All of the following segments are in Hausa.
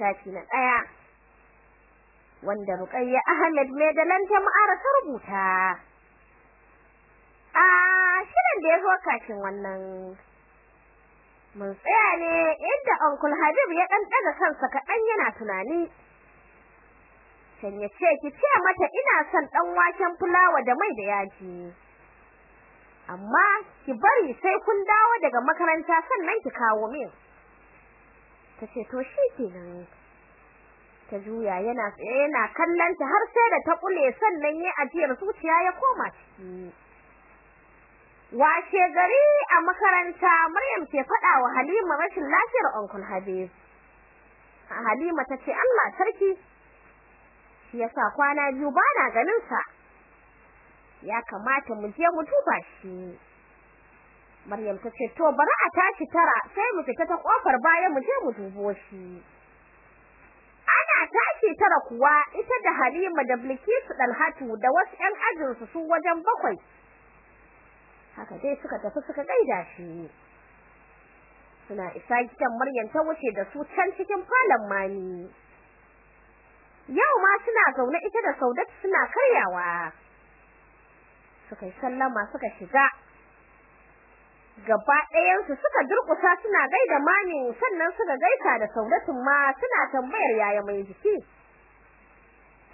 littafi na ɗaya wanda Ruqayya Ahmed mai da lan jama'ar ta rubuta. A shirin da ya zo kafin wannan mun tsaya ne inda Uncle Habib ya dan daga kansa kaɗan yana tunani. Can ya ce ki ce mata ina son dan waken fulawa da mai da yaji. Amma ki bari sai kun dawo daga makaranta sannan ki kawo min. Tace to shikenan ta juya yana yana kallon ta har sai da ta kule sannan ya ajiyar zuciya ya koma ciki. Washe gari a makaranta Maryam ke faɗa wa Halima rashin lafiyar Uncle Habib Halima tace Allah sarki shi yasa kwana biyu bana ganin sa. Ya kamata mu je mu duba shi. Maryam ta ce to bari a tashi tara sai mu fita ta ƙofar baya mu je mu dubo shi. Tashi tara kuwa ita da Halima da Bilkisu Dalhatu da wasu ƴan ajin su su wajen bakwai. Haka dai suka tafi suka gaida shi. Suna isa gidan Maryam ta wuce da su can cikin falon mani. Yau ma suna zaune ita da Saudatu suna karyawa. Suka yi sallama suka shiga. Gaba ɗayansu suka durƙusa suna gaida mani sannan suka gaisa da Saudatun ma suna tambayar yaya mai jiki.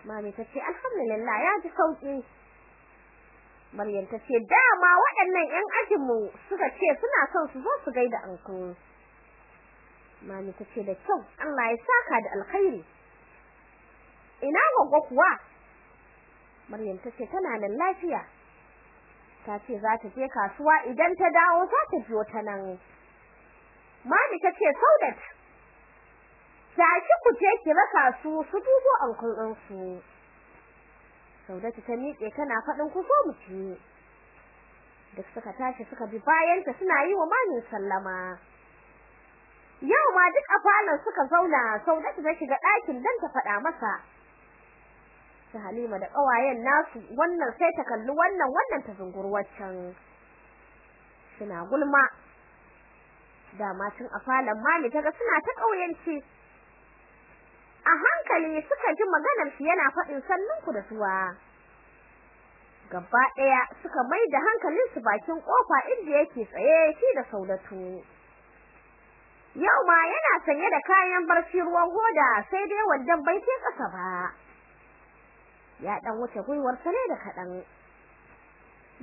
Mami ta ce alhamdulillah ya ji sauƙi Maryam ta ce dama waɗannan ƴan ajinmu suka ce suna son su zo su gaida anko. Mami ta ce da kyau Allah ya saka da alkhairi. Ina gogo kuwa? Maryam ta ce tana nan lafiya. Ta ce za ta je kasuwa idan ta dawo za ta biyo ta nan. Mami ta ce Saudat tashi ku je ki raka su su dubo ankul ɗin su Saudatu ta miƙe tana faɗin ku zo mu ci. Duk suka tashi suka bi bayan ta suna yi wa mamin sallama. Yau ma duk a falon suka zauna Saudatu ta shiga ɗakin dan ta faɗa masa. Su Halima da ƙawayen nasu wannan sai ta kalli wannan wannan ta zunguru waccan. Suna gulma. Dama tun a falon mami taga suna ta ƙauyanci. A hankali suka ji maganar shi yana faɗin sannun ku da zuwa gaba ɗaya suka mai da hankalin su bakin ƙofa inda yake tsaye shi da Saudatu yau ma yana sanye da kayan barci ruwan hoda sai dai wandan bai kai ƙasa ba. Ya dan wuce gwiwar ne da kaɗan.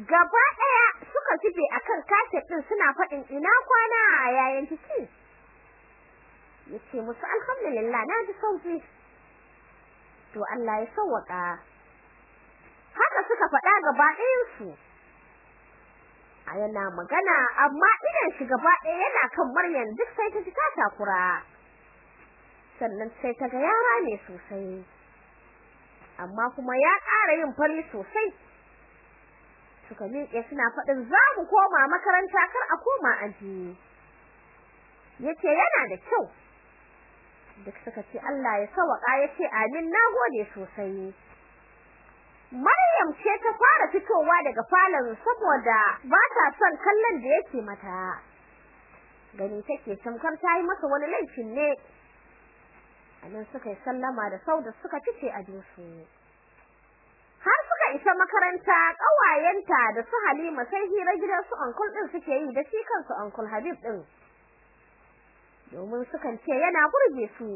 Gaba ɗaya suka kife akan kaset ɗin suna faɗin ina kwana? A yayin ciki. Ya ce musu alhamdulillah na ji sauƙi to Allah ya sauwaka haka suka faɗa gaba ɗayan su a magana amma idan shi gaba ɗaya yana kan Maryam duk sai ta ji ta takura. Sannan sai ta ga yara ne sosai. Amma kuma ya ƙara yin fari sosai. Suka miƙe suna faɗin za mu koma makaranta kar a koma aji. Yace yana da kyau. Duk suka ce Allah ya sawaka ya ce amin nagode sosai. Maryam ce ta fara fitowa daga falon saboda ba ta son kallon da yake mata. Gani take tamkar ta yi masa wani laifin ne. Anan suka yi sallama da sauda suka fice a jinsu har suka isa makaranta ƙawayenta da su Halima sai hira gidan su uncle din suke yi da shi kansu uncle Habib din domin sukan ce yana burge su.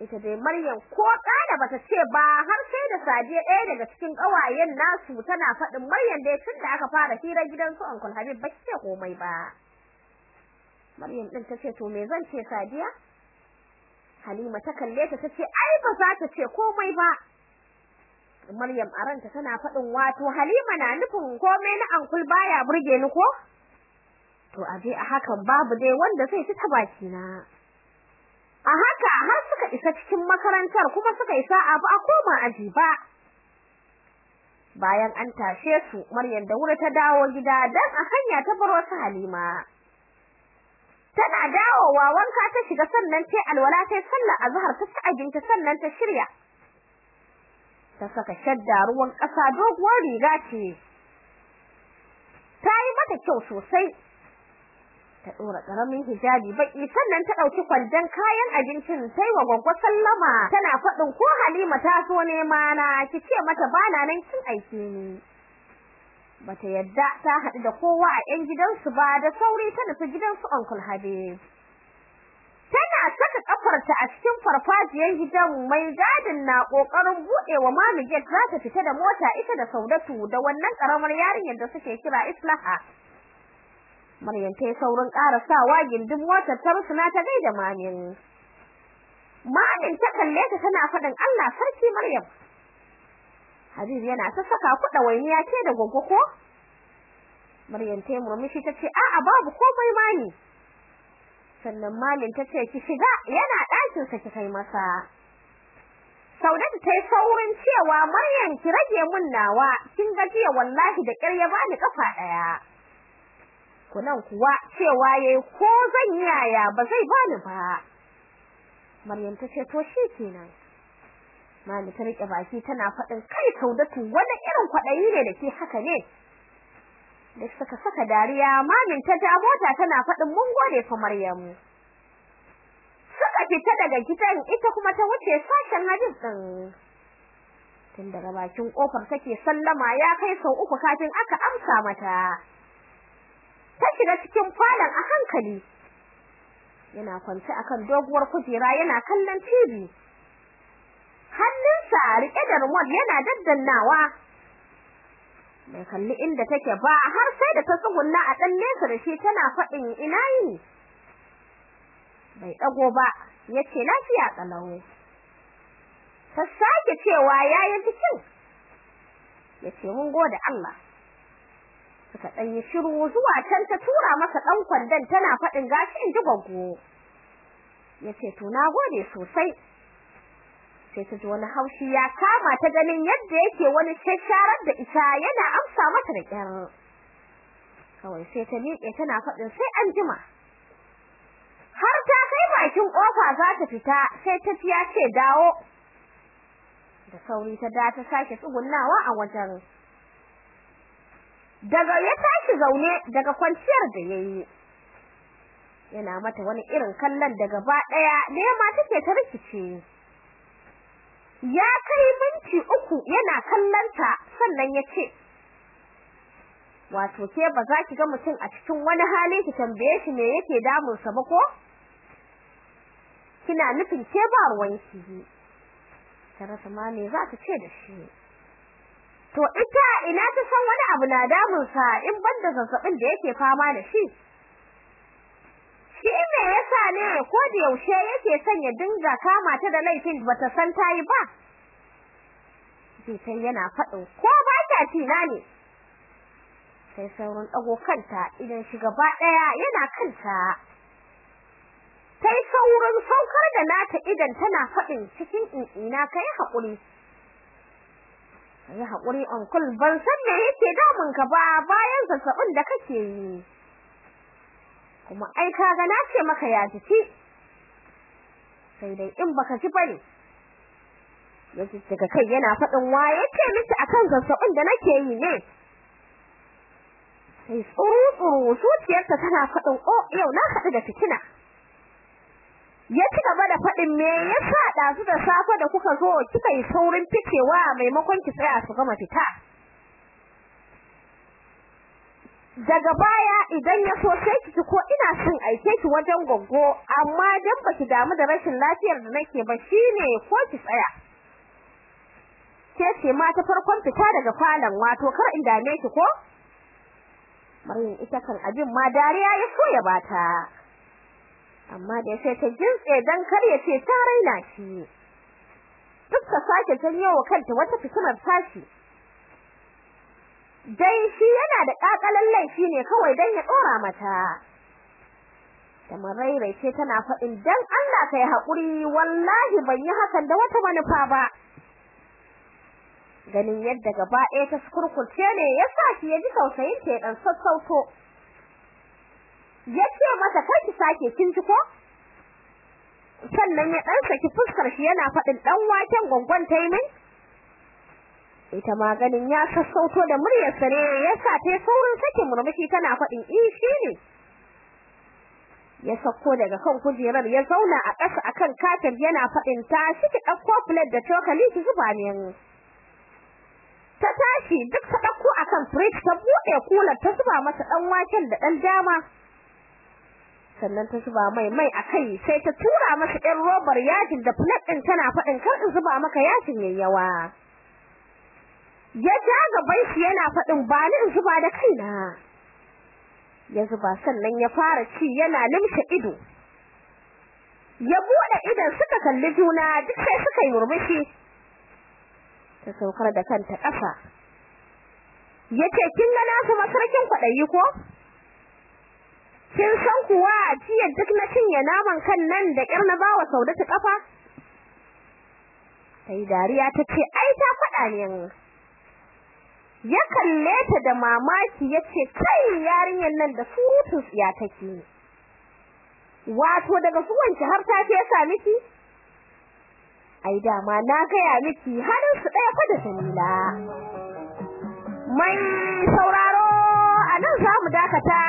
Ita dai Maryam ko kana bata ce ba har sai da Sadiya ɗaya daga cikin ƙawayen nasu tana faɗin Maryam dai tunda aka fara hira gidan su uncle Habib ba ce komai ba. Maryam din tace to me zan ce Sadiya? Halima ta kalle ta tace ai ba za ta ce komai ba. Maryam a ranta tana faɗin wato Halima na nufin komai na ankul baya burge ni ko? To aje a hakan babu dai wanda zai ci ta baki na a haka har suka isa cikin makarantar kuma suka isa abu a koma aji ba. Bayan an tashe su Maryam da wuri ta dawo gida dan a hanya ta bar wasu Halima. Tana dawowa wanka ta shiga sannan ta alwala ta sallar azhar ta ci abinci sannan ta shirya. Ta saka shadda ruwan ƙasa doguwar riga ce. Ta yi mata kyau sosai. Ta dora ƙaramin hijabi baki sannan ta ɗauki kwandon kayan abincin sai wa gwaggwa sallama. Tana faɗin ko Halima ta so ne mana kice mata bana nan kin aike ni. Bata yadda ta hadu da kowa a yan gidansu ba da sauri ta nufi gidansu Uncle Habib tana saka kafarta a cikin farfajiyar gidan mai gadin na ƙoƙarin budewa mami gate za ta fita da mota ita da Saudatu da wannan karamar yarinyar da suke kira Islaha. Maryam ta saurin karasawa gindin motar ta rusuna ta gaida mamin. Mamin ta kalle ta tana faɗin Allah sarki Maryam. Habib yana ta saka ku da wainiya ce da gogo ko? Maryam ta murmushi tace a'a babu komai mani sannan malin ta ce ki shiga yana ɗakin sa ki kai masa. Saudatu ta yi saurin cewa Maryam ki rage mun nawa. Kin ga jiya wallahi da ƙyar ya bani kafa ɗaya. Kunan kuwa cewa yayi ko zan yaya ba zai bani ba. Maryam ta ce to shikenan Mali ta riƙe baki tana faɗin kai Saudatu wani irin kwaɗayi ne da ke haka ne? Da suka saka dariya mamin ta ja mota tana faɗin mun gode fa Maryamu. Suka fita daga gidan ita kuma ta wuce sashen hadis din tun daga bakin ƙofar take sallama ya kai sau uku kafin aka amsa mata. ta shiga cikin falon a hankali. Yana kwance akan doguwar kujera yana kallon TV hannunsa riƙe da remote yana daddannawa. Bai kalli inda take ba har sai da ta tsugunna a dan nesa da shi tana faɗin ina yi bai dago ba ya ce lafiya kalau ta sake cewa yayi cikin ya ce mun gode Allah. Suka dan shiru zuwa can ta tura masa dan kwandon tana faɗin gashi in ji gwaggo. Yace to nagode sosai. Sai ta ji wani haushi ya kama ta ganin yadda yake wani shasharar da ita yana amsa mata da kyar kawai sai ta miƙe tana faɗin sai an jima. Har ta kai bakin ƙofa za ta fita sai ta ji ya ce dawo. Da sauri ta da ta sake tsugunnawa a wajen. Daga ya tashi zaune daga kwanciyar da yayi yana mata wani irin kallon da gaba ɗaya nema take ta rikice. Ya kai minti uku yana kallanta sannan ya ce wato ke ba za ki ga mutum a cikin wani hali ki tambaye shi me yake damun sa ba ko? Kina nufin ke ba ruwan ki ta rasa ma me za ta ce da shi. To ita ina ta san wani abu na damun sa in banda zazzaɓin da yake fama da shi? Shi me yasa ne ko da yaushe yake son ya dinga kama ta da laifin bata san tayi ba? Sai yana faɗin ko ba ta tina ne? Sai sauran dago kanta idan shi gaba ɗaya yana kanta. Sai sauran saukar da nata idan tana faɗin cikin ina kai haƙuri kai haƙuri uncle ban san me yake damun ka ba bayan zazzaɓin da kake yi. Kuma ai kaga na ce maka ya jiki. Sai dai in baka ji ba ne ya ce daga kai yana faɗin waye ce miki akan zazzaɓin da nake yi ne? Sai tsuru tsuru zuciyarta tana faɗin o yau na haɗu da fitina. Ya ci gaba da faɗin me yasa ɗazu da safe da kuka zo kika yi saurin ficewa maimakon ki tsaya su gama fita. Daga baya idan ya so sai ki ko ina son aike ki wajen goggo amma dan baki damu da rashin lafiyar da nake ba shine ko ki tsaya. Ke ce ma ta farkon fita daga falon wato kar in dame ki ko? Maryam ita kan abin ma dariya ya so ya bata. Amma da sai ta jintse dan kar ya ce ta raina shi. Duk ta sake janyo wa kanta wata fitinar tashi. Dai shi yana da kakalan laifi ne kawai dan ya dora mata. Da marairai ce tana faɗin dan Allah kai haƙuri wallahi ban yi hakan da wata manufa ba. Ganin yadda gaba ɗaya ta kurkurce ne ya sa shi ya ji tausayin ta dan sassauto. Ya ce mata kar ki sake kin ji ko? Sannan ya dan saki fuskar shi yana faɗin dan waken gongon tai min? Ita ma ganin ya sassauto da muryar sa ne ya sa ta saurin sakin murmushi tana faɗin in shi ne. Ya sako daga kan kujerar ya zauna a ƙasa akan katar yana faɗin ta shi ki plate da cokali ki zuba min. Ta tashi duk ta ɗauko akan fridge ta buɗe kular ta zuba masa ɗan waken da ɗan dama. Sannan ta zuba mai mai akai sai ta tura masa ɗan robar yajin da plate ɗin tana faɗin kar in zuba maka yajin yayyawa ya ja gaban shi yana faɗin ba ni in zuba da kaina. Ya zuba sannan ya fara ci yana limshe ido. Ya buɗe idan suka kalli juna duk sai suka yi murmushi. Ta saukar da kanta ƙasa. Yace kin ga nasu masarkin kwadayi ko? Kin san kuwa jiya duk na cinye naman kan nan da ƙyar na bawa Saudatu kafa sai dariya tace ai ta faɗa ne. Ya kalle ta da mamaki ya ce kai yarinyar nan da surutun tsiya take wato daga zuwanki har ta fesa miki ai dama na gaya miki harin su ɗaya fa da Jamila. Mai sauraro a nan za mu dakata.